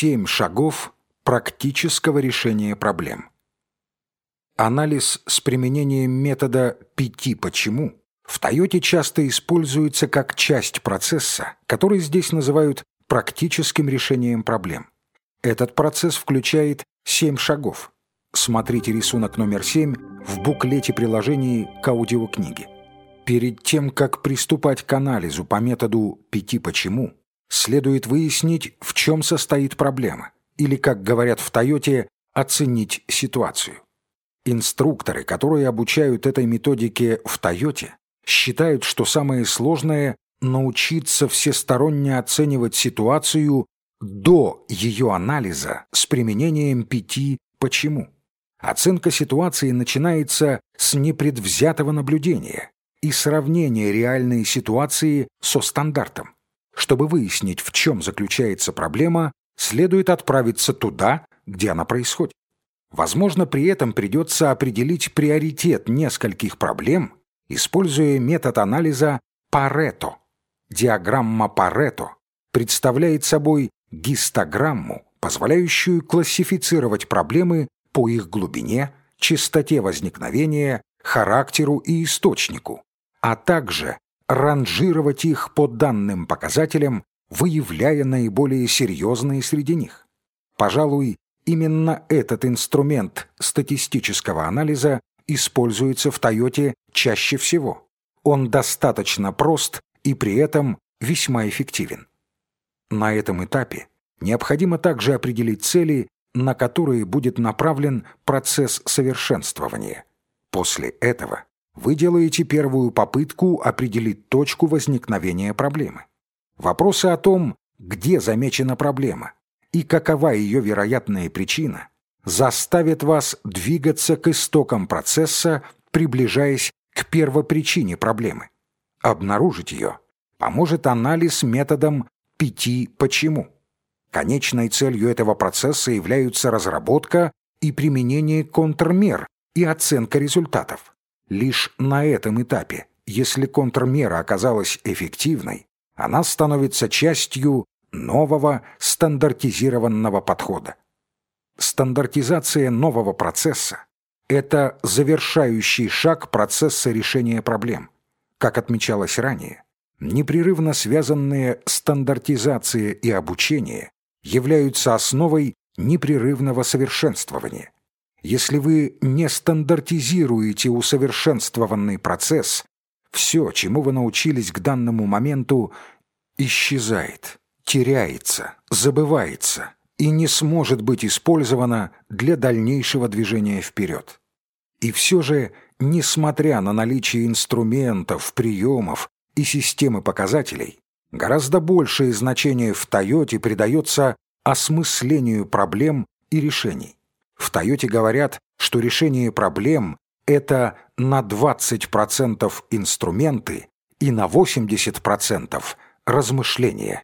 Семь шагов практического решения проблем. Анализ с применением метода «пяти почему» в Тойоте часто используется как часть процесса, который здесь называют практическим решением проблем. Этот процесс включает семь шагов. Смотрите рисунок номер семь в буклете приложении к аудиокниге. Перед тем, как приступать к анализу по методу «пяти почему», следует выяснить, в чем состоит проблема, или, как говорят в Тойоте, оценить ситуацию. Инструкторы, которые обучают этой методике в Тойоте, считают, что самое сложное – научиться всесторонне оценивать ситуацию до ее анализа с применением пяти «почему». Оценка ситуации начинается с непредвзятого наблюдения и сравнения реальной ситуации со стандартом. Чтобы выяснить, в чем заключается проблема, следует отправиться туда, где она происходит. Возможно, при этом придется определить приоритет нескольких проблем, используя метод анализа Парето. Диаграмма Парето представляет собой гистограмму, позволяющую классифицировать проблемы по их глубине, частоте возникновения, характеру и источнику, а также ранжировать их по данным показателям, выявляя наиболее серьезные среди них. Пожалуй, именно этот инструмент статистического анализа используется в Тойоте чаще всего. Он достаточно прост и при этом весьма эффективен. На этом этапе необходимо также определить цели, на которые будет направлен процесс совершенствования. После этого вы делаете первую попытку определить точку возникновения проблемы. Вопросы о том, где замечена проблема и какова ее вероятная причина, заставят вас двигаться к истокам процесса, приближаясь к первопричине проблемы. Обнаружить ее поможет анализ методом «пяти почему». Конечной целью этого процесса являются разработка и применение контрмер и оценка результатов. Лишь на этом этапе, если контрмера оказалась эффективной, она становится частью нового стандартизированного подхода. Стандартизация нового процесса – это завершающий шаг процесса решения проблем. Как отмечалось ранее, непрерывно связанные стандартизация и обучение являются основой непрерывного совершенствования. Если вы не стандартизируете усовершенствованный процесс, все, чему вы научились к данному моменту, исчезает, теряется, забывается и не сможет быть использовано для дальнейшего движения вперед. И все же, несмотря на наличие инструментов, приемов и системы показателей, гораздо большее значение в Тойоте придается осмыслению проблем и решений. В Тойоте говорят, что решение проблем – это на 20% инструменты и на 80% размышления.